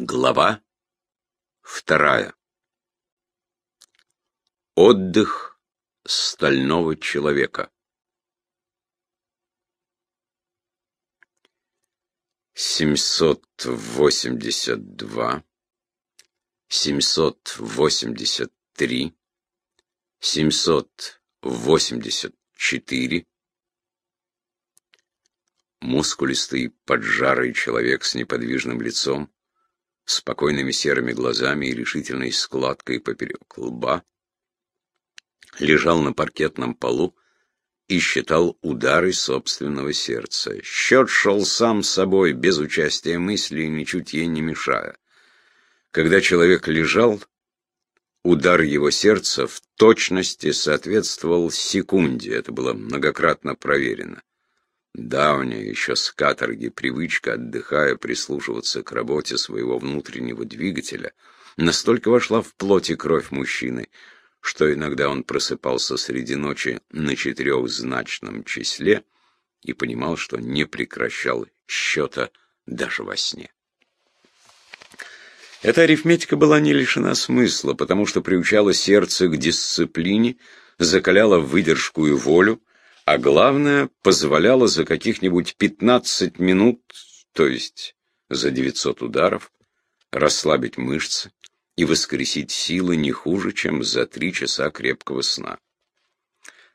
Глава вторая. Отдых стального человека. Семьсот восемьдесят два, семьсот восемьдесят три, семьсот восемьдесят четыре. Мускулистый поджарый человек с неподвижным лицом спокойными серыми глазами и решительной складкой поперек лба, лежал на паркетном полу и считал удары собственного сердца. Счет шел сам собой, без участия мысли, ничуть ей не мешая. Когда человек лежал, удар его сердца в точности соответствовал секунде, это было многократно проверено. Давняя еще с каторги привычка, отдыхая, прислушиваться к работе своего внутреннего двигателя, настолько вошла в плоть и кровь мужчины, что иногда он просыпался среди ночи на четырехзначном числе и понимал, что не прекращал счета даже во сне. Эта арифметика была не лишена смысла, потому что приучала сердце к дисциплине, закаляла выдержку и волю, а главное, позволяло за каких-нибудь 15 минут, то есть за 900 ударов, расслабить мышцы и воскресить силы не хуже, чем за три часа крепкого сна.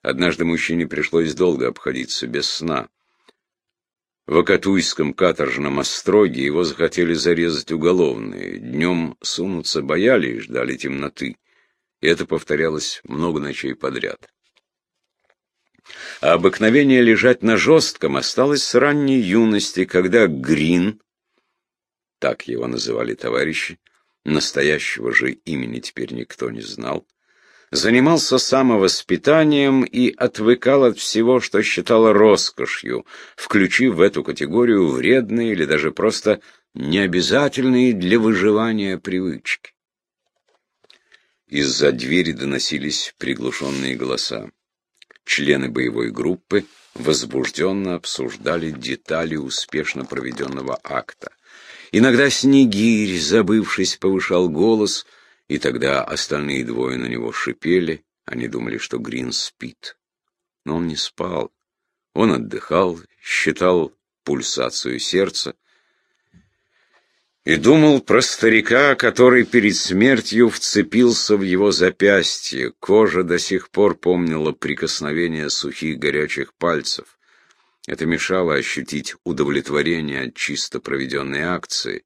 Однажды мужчине пришлось долго обходиться без сна. В Акатуйском каторжном остроге его захотели зарезать уголовные. Днем сунуться боялись ждали темноты. И это повторялось много ночей подряд а обыкновение лежать на жестком осталось с ранней юности, когда Грин, так его называли товарищи, настоящего же имени теперь никто не знал, занимался самовоспитанием и отвыкал от всего, что считал роскошью, включив в эту категорию вредные или даже просто необязательные для выживания привычки. Из-за двери доносились приглушенные голоса. Члены боевой группы возбужденно обсуждали детали успешно проведенного акта. Иногда Снегирь, забывшись, повышал голос, и тогда остальные двое на него шипели, они думали, что Грин спит. Но он не спал. Он отдыхал, считал пульсацию сердца, и думал про старика, который перед смертью вцепился в его запястье. Кожа до сих пор помнила прикосновение сухих горячих пальцев. Это мешало ощутить удовлетворение от чисто проведенной акции.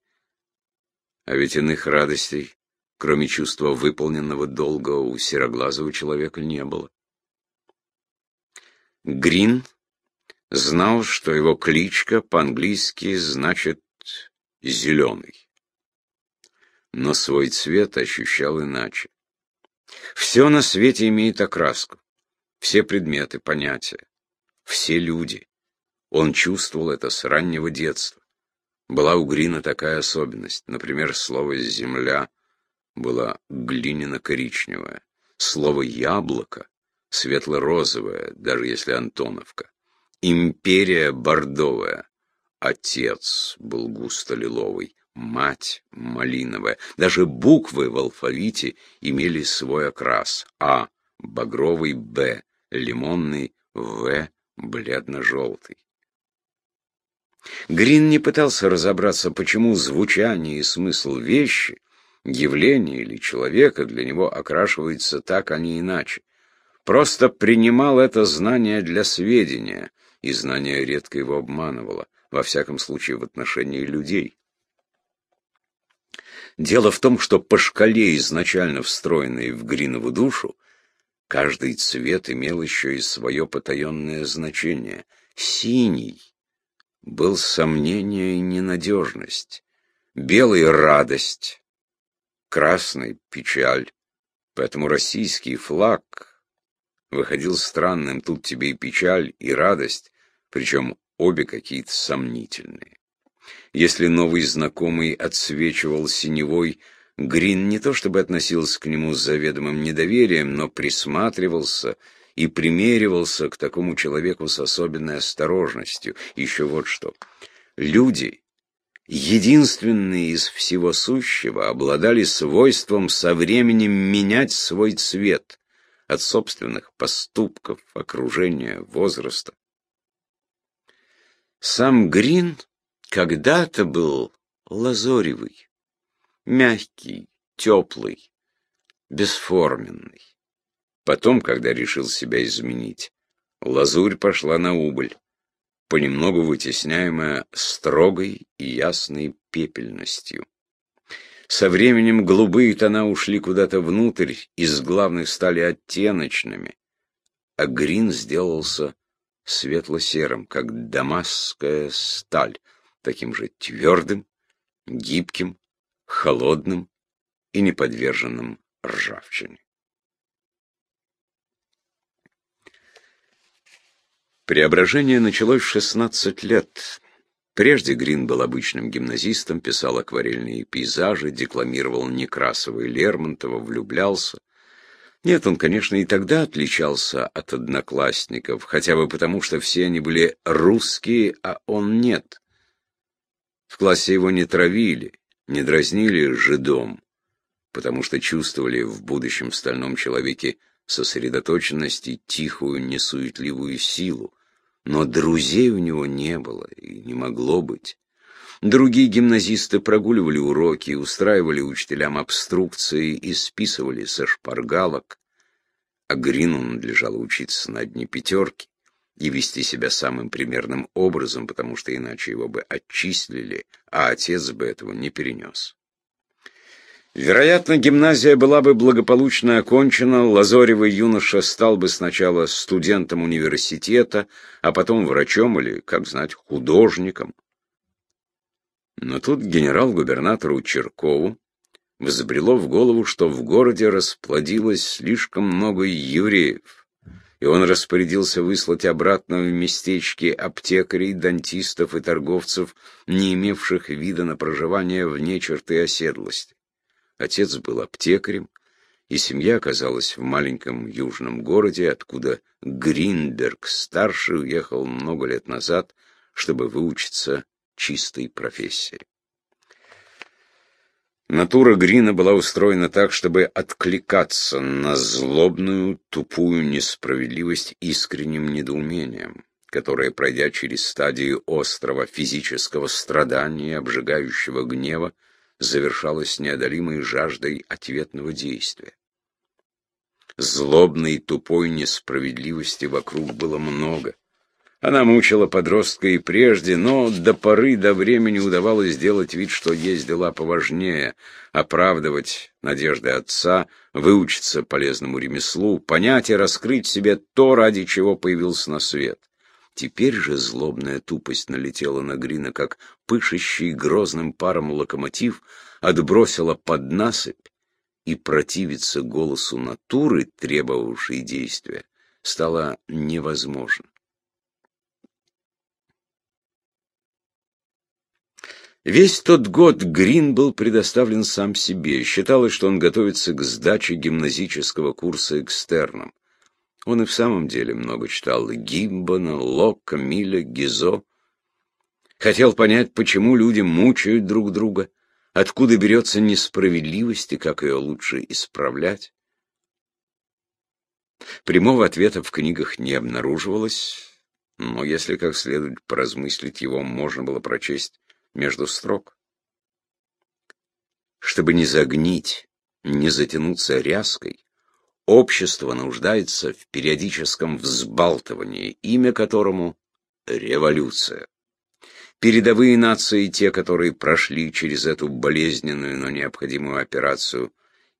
А ведь иных радостей, кроме чувства выполненного долга, у сероглазого человека не было. Грин знал, что его кличка по-английски значит зеленый. Но свой цвет ощущал иначе. Все на свете имеет окраску. Все предметы, понятия. Все люди. Он чувствовал это с раннего детства. Была у Грина такая особенность. Например, слово «земля» было глиняно-коричневое. Слово «яблоко» — светло-розовое, даже если Антоновка. Империя бордовая. Отец был густо-лиловый, мать малиновая. Даже буквы в алфавите имели свой окрас. А — багровый, Б — лимонный, В — бледно-желтый. Грин не пытался разобраться, почему звучание и смысл вещи, явления или человека для него окрашивается так, а не иначе. Просто принимал это знание для сведения, и знание редко его обманывало во всяком случае в отношении людей. Дело в том, что по шкале, изначально встроенной в Гринову душу, каждый цвет имел еще и свое потаенное значение. Синий был сомнение и ненадежность, белый — радость, красный — печаль. Поэтому российский флаг выходил странным, тут тебе и печаль, и радость, причем обе какие-то сомнительные. Если новый знакомый отсвечивал синевой, Грин не то чтобы относился к нему с заведомым недоверием, но присматривался и примеривался к такому человеку с особенной осторожностью. Еще вот что. Люди единственные из всего сущего, обладали свойством со временем менять свой цвет от собственных поступков, окружения, возраста. Сам Грин когда-то был лазоревый, мягкий, теплый, бесформенный. Потом, когда решил себя изменить, лазурь пошла на убыль, понемногу вытесняемая строгой и ясной пепельностью. Со временем голубые тона ушли куда-то внутрь, из главных стали оттеночными, а грин сделался светло-серым, как дамасская сталь, таким же твердым, гибким, холодным и неподверженным ржавчине. Преображение началось в 16 лет. Прежде Грин был обычным гимназистом, писал акварельные пейзажи, декламировал Некрасова и Лермонтова, влюблялся. Нет, он, конечно, и тогда отличался от одноклассников, хотя бы потому, что все они были русские, а он нет. В классе его не травили, не дразнили жидом, потому что чувствовали в будущем стальном человеке сосредоточенность и тихую, несуетливую силу. Но друзей у него не было и не могло быть. Другие гимназисты прогуливали уроки, устраивали учителям обструкции и списывали со шпаргалок. А Грину надлежало учиться на одни пятерки и вести себя самым примерным образом, потому что иначе его бы отчислили, а отец бы этого не перенес. Вероятно, гимназия была бы благополучно окончена, лазоревый юноша стал бы сначала студентом университета, а потом врачом или, как знать, художником. Но тут генерал-губернатору Черкову взбрело в голову, что в городе расплодилось слишком много евреев, и он распорядился выслать обратно в местечки аптекарей, дантистов и торговцев, не имевших вида на проживание вне черты оседлости. Отец был аптекарем, и семья оказалась в маленьком южном городе, откуда Гринберг-старший уехал много лет назад, чтобы выучиться чистой профессии. Натура Грина была устроена так, чтобы откликаться на злобную, тупую несправедливость искренним недоумением, которое, пройдя через стадию острого физического страдания и обжигающего гнева, завершалось неодолимой жаждой ответного действия. Злобной тупой несправедливости вокруг было много. Она мучила подростка и прежде, но до поры до времени удавалось сделать вид, что есть дела поважнее, оправдывать надежды отца, выучиться полезному ремеслу, понять и раскрыть себе то, ради чего появился на свет. Теперь же злобная тупость налетела на Грина, как пышущий грозным паром локомотив, отбросила под насыпь, и противиться голосу натуры, требовавшей действия, стало невозможно. Весь тот год Грин был предоставлен сам себе. Считалось, что он готовится к сдаче гимназического курса экстерном. Он и в самом деле много читал Гиббона, Локка, Миля, Гизо. Хотел понять, почему люди мучают друг друга, откуда берется несправедливость и как ее лучше исправлять. Прямого ответа в книгах не обнаруживалось, но если как следует поразмыслить его, можно было прочесть между строк. Чтобы не загнить, не затянуться ряской, Общество нуждается в периодическом взбалтывании, имя которому — революция. Передовые нации, те, которые прошли через эту болезненную, но необходимую операцию,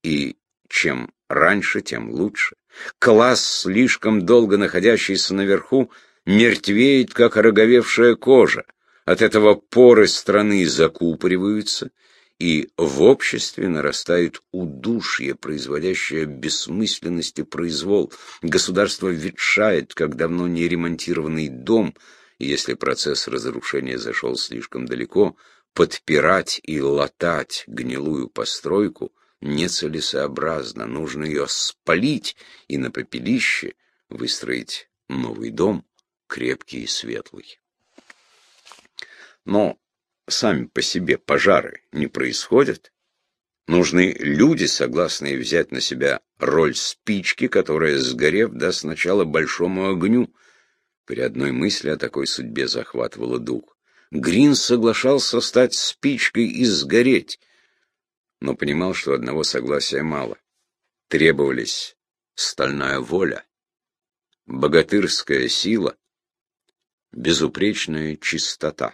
и чем раньше, тем лучше. Класс, слишком долго находящийся наверху, мертвеет, как ороговевшая кожа. От этого поры страны закупориваются, и в обществе нарастает удушье, производящее бессмысленность и произвол. Государство ветшает, как давно не ремонтированный дом, и если процесс разрушения зашел слишком далеко, подпирать и латать гнилую постройку нецелесообразно, нужно ее спалить и на попелище выстроить новый дом, крепкий и светлый. Но сами по себе пожары не происходят. Нужны люди, согласные взять на себя роль спички, которая, сгорев, даст начало большому огню. При одной мысли о такой судьбе захватывало дух. Грин соглашался стать спичкой и сгореть, но понимал, что одного согласия мало. Требовались стальная воля, богатырская сила, безупречная чистота.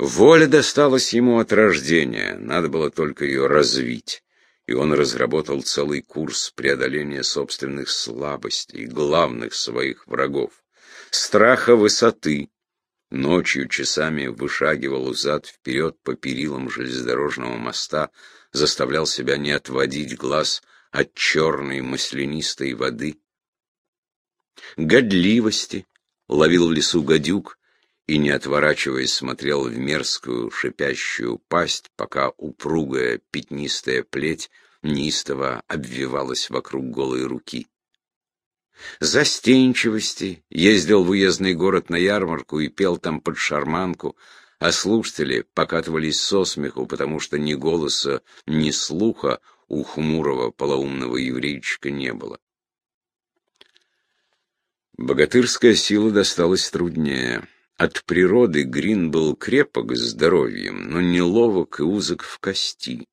Воля досталась ему от рождения, надо было только ее развить, и он разработал целый курс преодоления собственных слабостей, главных своих врагов, страха высоты, Ночью часами вышагивал взад-вперед по перилам железнодорожного моста, заставлял себя не отводить глаз от черной маслянистой воды. Годливости ловил в лесу гадюк и, не отворачиваясь, смотрел в мерзкую шипящую пасть, пока упругая пятнистая плеть неистово обвивалась вокруг голой руки застенчивости, ездил в уездный город на ярмарку и пел там под шарманку, а слушатели покатывались со смеху, потому что ни голоса, ни слуха у хмурого полоумного еврейчика не было. Богатырская сила досталась труднее. От природы Грин был крепок здоровьем, но неловок и узок в кости.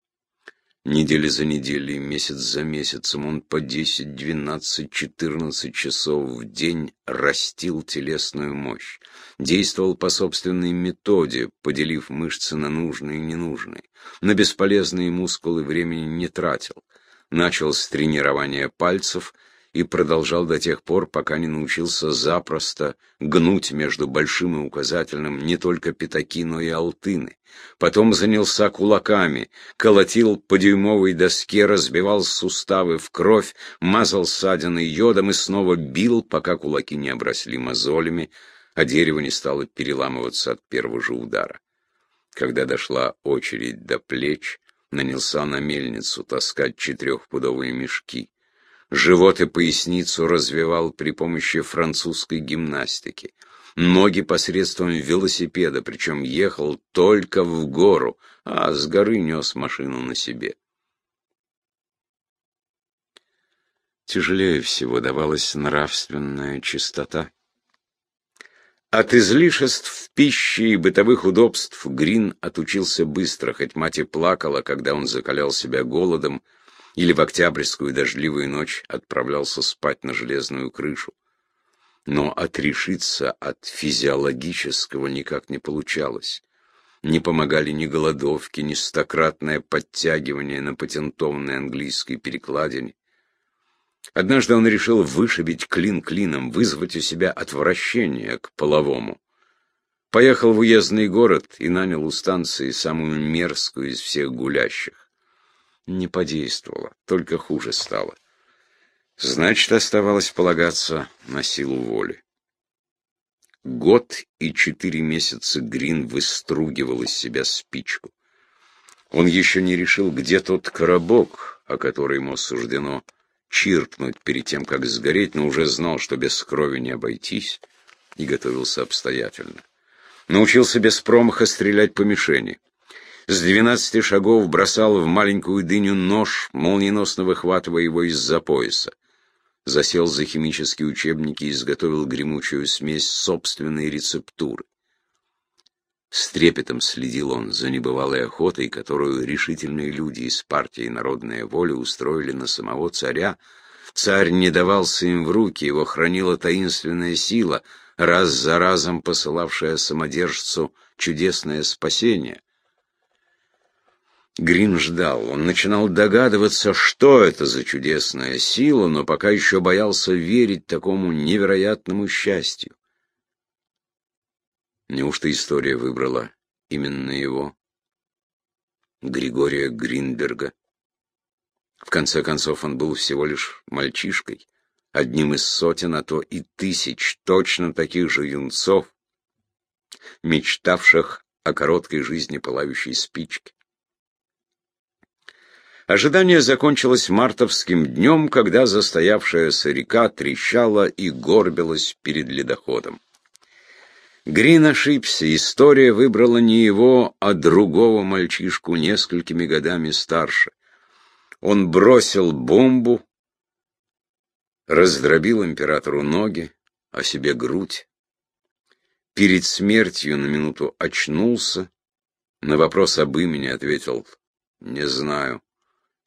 Недели за неделей, месяц за месяцем он по 10, 12, 14 часов в день растил телесную мощь. Действовал по собственной методе, поделив мышцы на нужные и ненужные. На бесполезные мускулы времени не тратил. Начал с тренирования пальцев – и продолжал до тех пор, пока не научился запросто гнуть между большим и указательным не только пятаки, но и алтыны. Потом занялся кулаками, колотил по дюймовой доске, разбивал суставы в кровь, мазал ссадины йодом и снова бил, пока кулаки не обросли мозолями, а дерево не стало переламываться от первого же удара. Когда дошла очередь до плеч, нанялся на мельницу таскать четырехпудовые мешки живот и поясницу развивал при помощи французской гимнастики. Ноги посредством велосипеда, причем ехал только в гору, а с горы нес машину на себе. Тяжелее всего давалась нравственная чистота. От излишеств в пище и бытовых удобств Грин отучился быстро, хоть мать и плакала, когда он закалял себя голодом, или в октябрьскую дождливую ночь отправлялся спать на железную крышу. Но отрешиться от физиологического никак не получалось. Не помогали ни голодовки, ни стократное подтягивание на патентованной английской перекладине. Однажды он решил вышибить клин клином, вызвать у себя отвращение к половому. Поехал в уездный город и нанял у станции самую мерзкую из всех гулящих не подействовало, только хуже стало. Значит, оставалось полагаться на силу воли. Год и четыре месяца Грин выстругивал из себя спичку. Он еще не решил, где тот коробок, о который ему суждено чиркнуть перед тем, как сгореть, но уже знал, что без крови не обойтись, и готовился обстоятельно. Научился без промаха стрелять по мишени. С двенадцати шагов бросал в маленькую дыню нож, молниеносно выхватывая его из-за пояса. Засел за химические учебники и изготовил гремучую смесь собственной рецептуры. С трепетом следил он за небывалой охотой, которую решительные люди из партии «Народная воля» устроили на самого царя. Царь не давался им в руки, его хранила таинственная сила, раз за разом посылавшая самодержцу чудесное спасение. Грин ждал. Он начинал догадываться, что это за чудесная сила, но пока еще боялся верить такому невероятному счастью. Неужто история выбрала именно его? Григория Гринберга. В конце концов, он был всего лишь мальчишкой, одним из сотен, а то и тысяч точно таких же юнцов, мечтавших о короткой жизни пылающей спички. Ожидание закончилось мартовским днем, когда застоявшаяся река трещала и горбилась перед ледоходом. Грин ошибся, история выбрала не его, а другого мальчишку, несколькими годами старше. Он бросил бомбу, раздробил императору ноги, а себе грудь. Перед смертью на минуту очнулся, на вопрос об имени ответил «не знаю»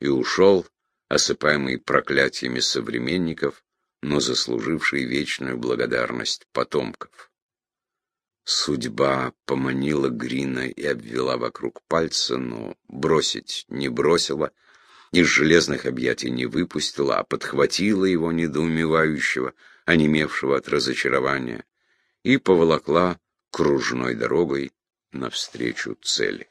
и ушел, осыпаемый проклятиями современников, но заслуживший вечную благодарность потомков. Судьба поманила Грина и обвела вокруг пальца, но бросить не бросила, из железных объятий не выпустила, а подхватила его недоумевающего, онемевшего от разочарования, и поволокла кружной дорогой навстречу цели.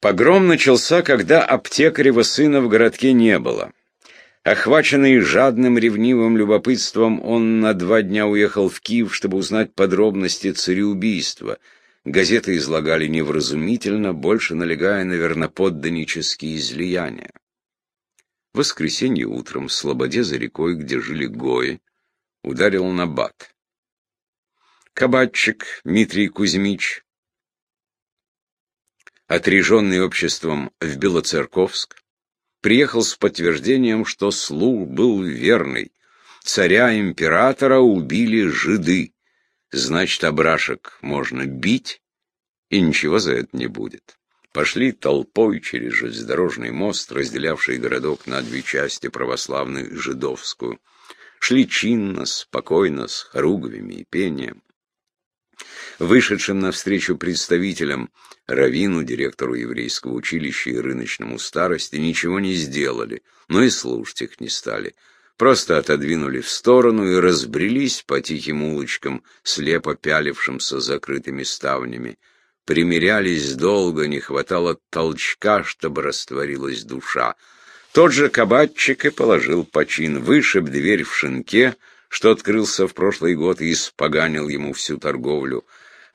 Погром начался, когда аптекарева сына в городке не было. Охваченный жадным ревнивым любопытством, он на два дня уехал в Киев, чтобы узнать подробности цареубийства. Газеты излагали невразумительно, больше налегая на верноподданнические излияния. В воскресенье утром в Слободе за рекой, где жили гои, ударил набат. Кабатчик Дмитрий Кузьмич отреженный обществом в Белоцерковск, приехал с подтверждением, что слух был верный. Царя-императора убили жиды. Значит, обрашек можно бить, и ничего за это не будет. Пошли толпой через железнодорожный мост, разделявший городок на две части, православную и жидовскую. Шли чинно, спокойно, с хоругвями и пением. Вышедшим навстречу представителям, равину, директору еврейского училища и рыночному старости, ничего не сделали, но и слушать их не стали. Просто отодвинули в сторону и разбрелись по тихим улочкам, слепо пялившимся закрытыми ставнями. Примерялись долго, не хватало толчка, чтобы растворилась душа. Тот же кабатчик и положил почин, вышиб дверь в шинке, что открылся в прошлый год и испоганил ему всю торговлю.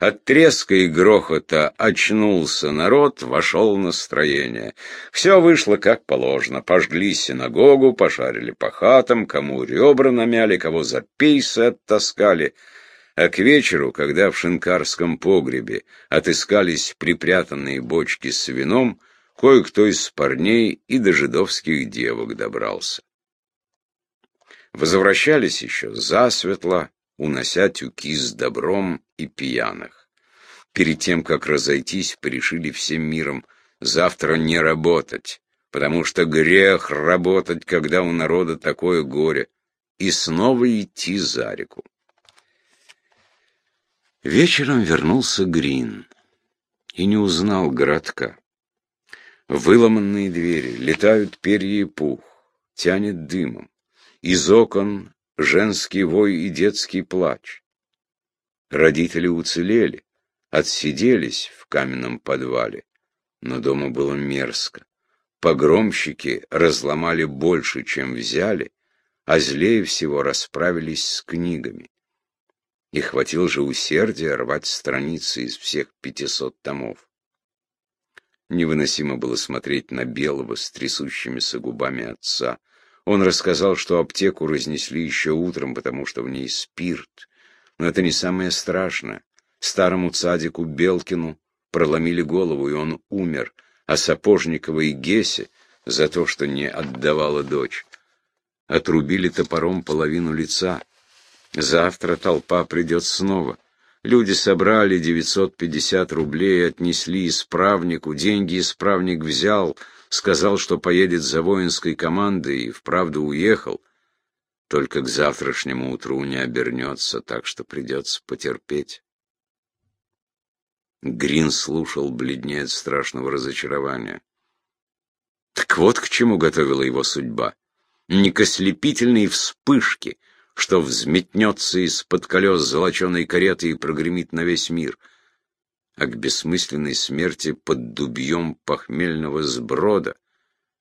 От треска и грохота очнулся народ, вошел настроение. Все вышло как положено. Пожгли синагогу, пошарили по хатам, кому ребра намяли, кого за пейсы оттаскали. А к вечеру, когда в шинкарском погребе отыскались припрятанные бочки с вином, кое-кто из парней и до жидовских девок добрался. Возвращались еще засветло, унося тюки с добром и пьяных. Перед тем, как разойтись, порешили всем миром завтра не работать, потому что грех работать, когда у народа такое горе, и снова идти за реку. Вечером вернулся Грин и не узнал городка. Выломанные двери, летают перья и пух, тянет дымом. Из окон женский вой и детский плач. Родители уцелели, отсиделись в каменном подвале, но дома было мерзко. Погромщики разломали больше, чем взяли, а злее всего расправились с книгами. И хватило же усердия рвать страницы из всех пятисот томов. Невыносимо было смотреть на белого с трясущимися губами отца, он рассказал, что аптеку разнесли еще утром, потому что в ней спирт. Но это не самое страшное. Старому цадику Белкину проломили голову, и он умер, а Сапожникова и Гесе за то, что не отдавала дочь. Отрубили топором половину лица. Завтра толпа придет снова. Люди собрали 950 рублей, отнесли исправнику, деньги исправник взял — сказал, что поедет за воинской командой и вправду уехал, только к завтрашнему утру не обернется, так что придется потерпеть. Грин слушал, бледнее от страшного разочарования. Так вот к чему готовила его судьба. Не к ослепительной вспышке, что взметнется из-под колес золоченой кареты и прогремит на весь мир — а к бессмысленной смерти под дубьем похмельного сброда,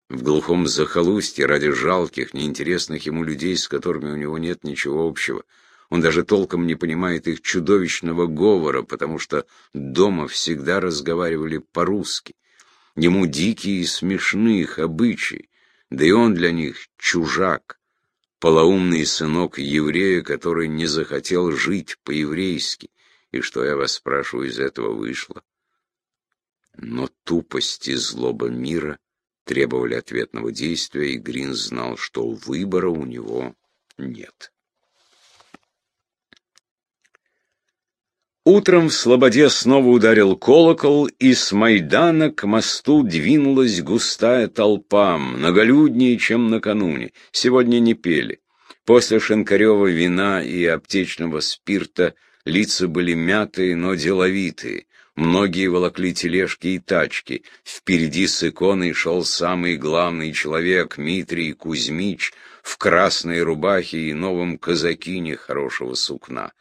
в глухом захолустье ради жалких, неинтересных ему людей, с которыми у него нет ничего общего. Он даже толком не понимает их чудовищного говора, потому что дома всегда разговаривали по-русски. Ему дикие и смешны их обычаи, да и он для них чужак. полоумный сынок еврея, который не захотел жить по-еврейски. И что, я вас спрашиваю, из этого вышло? Но тупость и злоба мира требовали ответного действия, и Грин знал, что выбора у него нет. Утром в Слободе снова ударил колокол, и с Майдана к мосту двинулась густая толпа, многолюднее, чем накануне. Сегодня не пели. После Шинкарева вина и аптечного спирта лица были мятые, но деловитые. Многие волокли тележки и тачки. Впереди с иконой шел самый главный человек, Митрий Кузьмич, в красной рубахе и новом казакине хорошего сукна.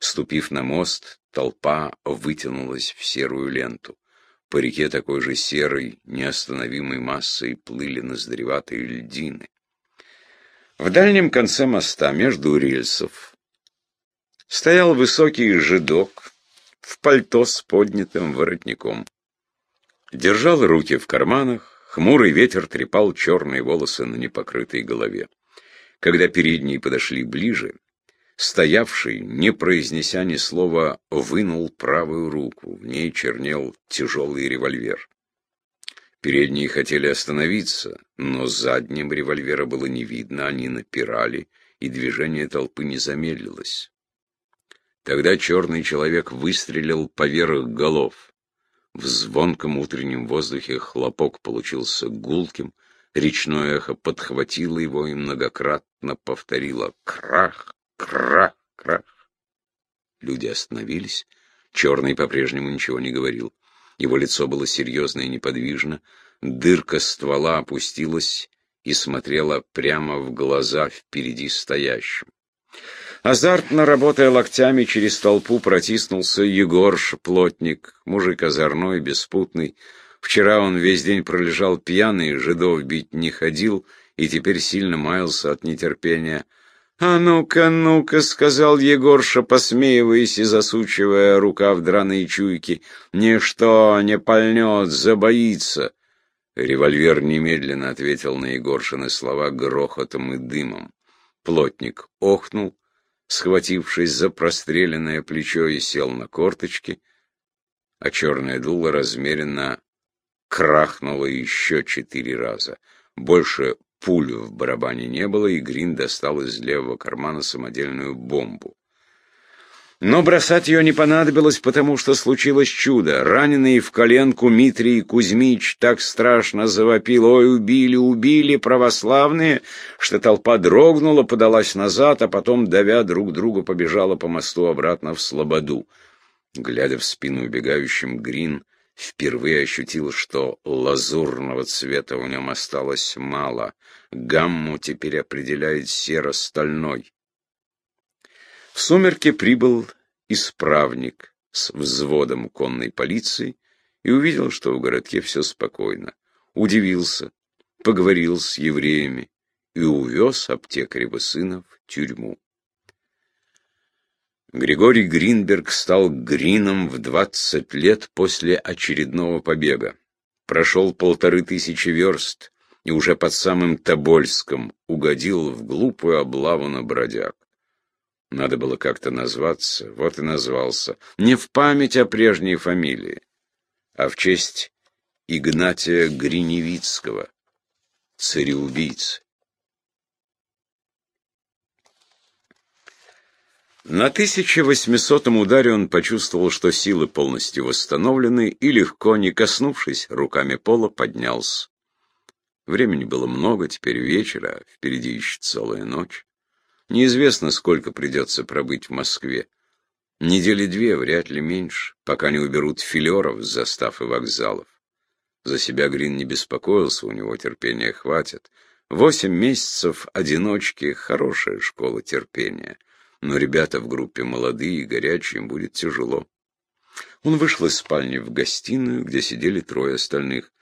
Ступив на мост, толпа вытянулась в серую ленту. По реке такой же серой, неостановимой массой плыли ноздреватые льдины. В дальнем конце моста, между рельсов, стоял высокий жидок в пальто с поднятым воротником. Держал руки в карманах, хмурый ветер трепал черные волосы на непокрытой голове. Когда передние подошли ближе, Стоявший, не произнеся ни слова, вынул правую руку. В ней чернел тяжелый револьвер. Передние хотели остановиться, но задним револьвера было не видно, они напирали, и движение толпы не замедлилось. Тогда черный человек выстрелил поверх голов. В звонком утреннем воздухе хлопок получился гулким, речное эхо подхватило его и многократно повторило «крах, Крах, крах. Люди остановились. Черный по-прежнему ничего не говорил. Его лицо было серьезно и неподвижно. Дырка ствола опустилась и смотрела прямо в глаза впереди стоящим. Азартно работая локтями, через толпу протиснулся Егорш, плотник, мужик озорной, беспутный. Вчера он весь день пролежал пьяный, жидов бить не ходил, и теперь сильно маялся от нетерпения. «А ну-ка, ну-ка», — сказал Егорша, посмеиваясь и засучивая рука в драные чуйки, — «ничто не пальнет, забоится». Револьвер немедленно ответил на Егоршины слова грохотом и дымом. Плотник охнул, схватившись за простреленное плечо и сел на корточки, а черное дуло размеренно крахнуло еще четыре раза. Больше Пуль в барабане не было, и Грин достал из левого кармана самодельную бомбу. Но бросать ее не понадобилось, потому что случилось чудо. Раненый в коленку Митрий Кузьмич так страшно завопил «Ой, убили, убили православные!» что толпа дрогнула, подалась назад, а потом, давя друг друга, побежала по мосту обратно в Слободу. Глядя в спину убегающим, Грин впервые ощутил, что лазурного цвета в нем осталось мало. Гамму теперь определяет серо-стальной. В сумерке прибыл исправник с взводом конной полиции и увидел, что в городке все спокойно. Удивился, поговорил с евреями и увез аптекарева сына в тюрьму. Григорий Гринберг стал Грином в 20 лет после очередного побега. Прошел полторы тысячи верст и уже под самым Тобольском угодил в глупую облаву на бродяг. Надо было как-то назваться, вот и назвался. Не в память о прежней фамилии, а в честь Игнатия Гриневицкого, цареубийцы. На 1800-м ударе он почувствовал, что силы полностью восстановлены, и легко, не коснувшись руками пола, поднялся. Времени было много, теперь вечер, а впереди еще целая ночь. Неизвестно, сколько придется пробыть в Москве. Недели две, вряд ли меньше, пока не уберут филеров с застав и вокзалов. За себя Грин не беспокоился, у него терпения хватит. Восемь месяцев одиночки — хорошая школа терпения — но ребята в группе молодые и горячие, им будет тяжело. Он вышел из спальни в гостиную, где сидели трое остальных.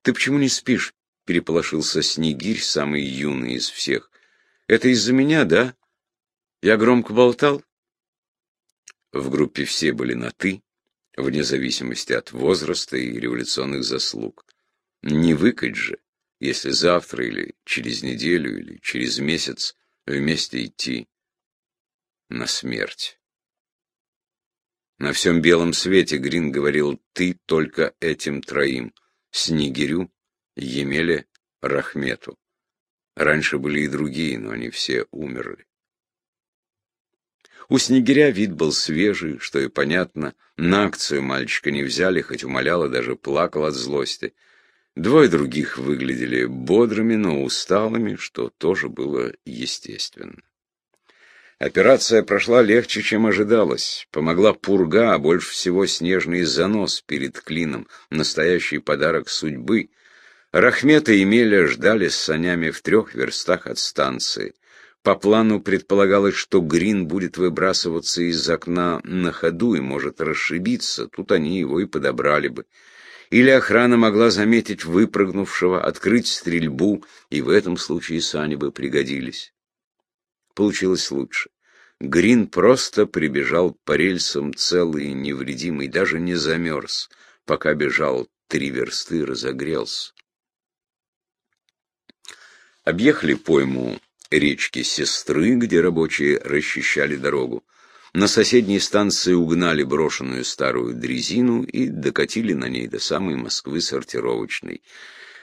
«Ты почему не спишь?» — переполошился Снегирь, самый юный из всех. «Это из-за меня, да? Я громко болтал?» В группе все были на «ты», вне зависимости от возраста и революционных заслуг. Не выкать же, если завтра или через неделю или через месяц вместе идти на смерть. На всем белом свете Грин говорил «ты только этим троим» — Снегирю, Емеле, Рахмету. Раньше были и другие, но они все умерли. У Снегиря вид был свежий, что и понятно. На акцию мальчика не взяли, хоть умолял и даже плакал от злости. Двое других выглядели бодрыми, но усталыми, что тоже было естественно. Операция прошла легче, чем ожидалось. Помогла пурга, а больше всего снежный занос перед клином, настоящий подарок судьбы. Рахмета и Меля ждали с санями в трех верстах от станции. По плану предполагалось, что Грин будет выбрасываться из окна на ходу и может расшибиться, тут они его и подобрали бы. Или охрана могла заметить выпрыгнувшего, открыть стрельбу, и в этом случае сани бы пригодились. Получилось лучше. Грин просто прибежал по рельсам целый и невредимый, даже не замерз. Пока бежал три версты, разогрелся. Объехали пойму речки Сестры, где рабочие расчищали дорогу. На соседней станции угнали брошенную старую дрезину и докатили на ней до самой Москвы сортировочной.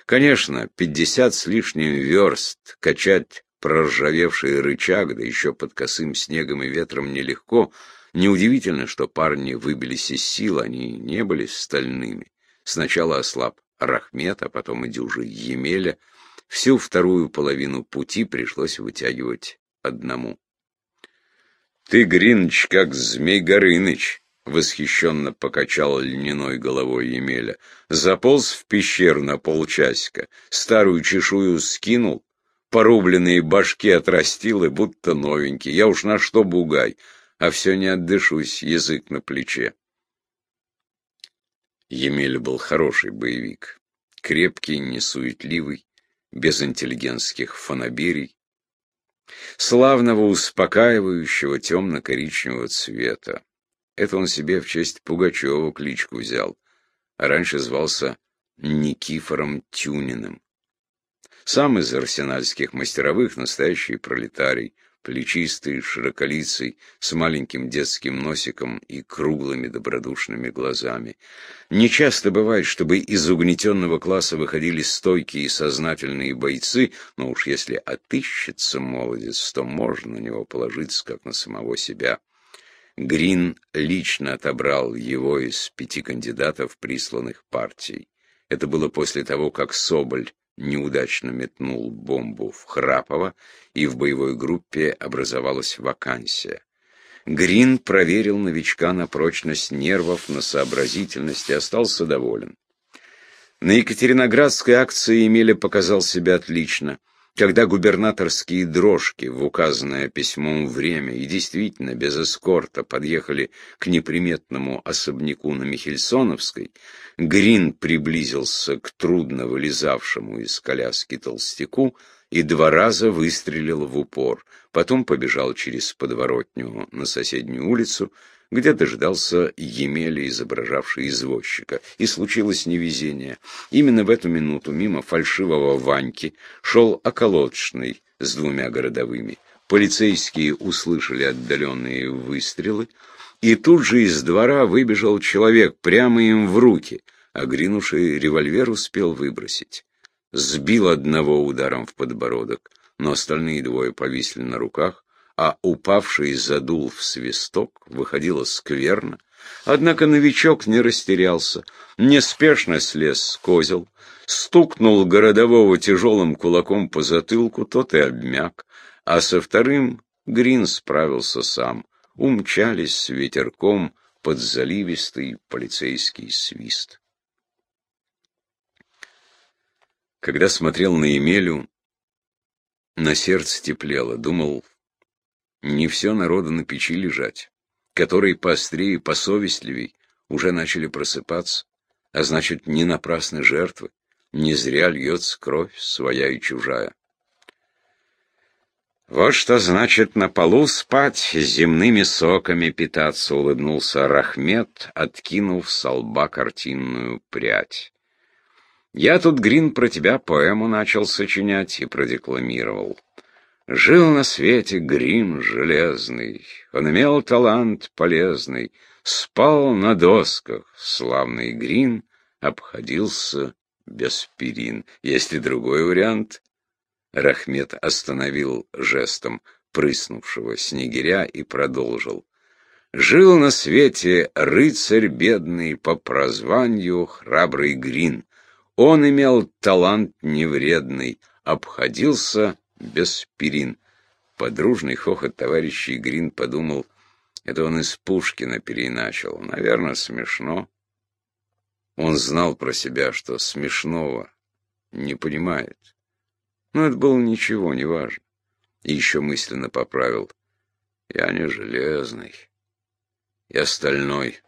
Конечно, пятьдесят с лишним верст качать проржавевший рычаг, да еще под косым снегом и ветром нелегко. Неудивительно, что парни выбились из сил, они не были стальными. Сначала ослаб Рахмет, а потом и дюжи Емеля — Всю вторую половину пути пришлось вытягивать одному. «Ты, Гриныч, как Змей Горыныч!» — восхищенно покачал льняной головой Емеля. Заполз в пещеру на полчасика, старую чешую скинул, порубленные башки отрастил и будто новенький. Я уж на что бугай, а все не отдышусь, язык на плече. Емеля был хороший боевик, крепкий, несуетливый, без интеллигентских фанаберий, славного успокаивающего темно-коричневого цвета. Это он себе в честь Пугачева кличку взял, а раньше звался Никифором Тюниным. Сам из арсенальских мастеровых настоящий пролетарий, плечистый, широколицый, с маленьким детским носиком и круглыми добродушными глазами. Не часто бывает, чтобы из угнетенного класса выходили стойкие и сознательные бойцы, но уж если отыщется молодец, то можно на него положиться, как на самого себя. Грин лично отобрал его из пяти кандидатов, присланных партией. Это было после того, как Соболь неудачно метнул бомбу в Храпова, и в боевой группе образовалась вакансия. Грин проверил новичка на прочность нервов, на сообразительность и остался доволен. На Екатериноградской акции Емеля показал себя отлично – когда губернаторские дрожки в указанное письмом время и действительно без эскорта подъехали к неприметному особняку на Михельсоновской, Грин приблизился к трудно вылезавшему из коляски толстяку и два раза выстрелил в упор, потом побежал через подворотню на соседнюю улицу, где дождался Емеля, изображавший извозчика. И случилось невезение. Именно в эту минуту мимо фальшивого Ваньки шел околоточный с двумя городовыми. Полицейские услышали отдаленные выстрелы, и тут же из двора выбежал человек прямо им в руки, а гринувший револьвер успел выбросить. Сбил одного ударом в подбородок, но остальные двое повисли на руках, а упавший задул в свисток, выходило скверно. Однако новичок не растерялся, неспешно слез с козел, стукнул городового тяжелым кулаком по затылку, тот и обмяк, а со вторым Грин справился сам. Умчались с ветерком под заливистый полицейский свист. Когда смотрел на Емелю, на сердце теплело, думал, не все народу на печи лежать, которые поострее, посовестливей уже начали просыпаться, а значит, не напрасны жертвы, не зря льется кровь своя и чужая. «Вот что значит на полу спать, земными соками питаться», — улыбнулся Рахмет, откинув с лба картинную прядь. «Я тут, Грин, про тебя поэму начал сочинять и продекламировал. Жил на свете Грин железный, он имел талант полезный, спал на досках, славный Грин обходился без перин. Есть и другой вариант. Рахмет остановил жестом прыснувшего снегиря и продолжил. Жил на свете рыцарь бедный по прозванию храбрый Грин. Он имел талант невредный, обходился без перин. Подружный хохот товарищей Грин подумал, это он из Пушкина переиначил. Наверное, смешно. Он знал про себя, что смешного не понимает. Но это было ничего, не важно. И еще мысленно поправил. Я не железный. Я стальной.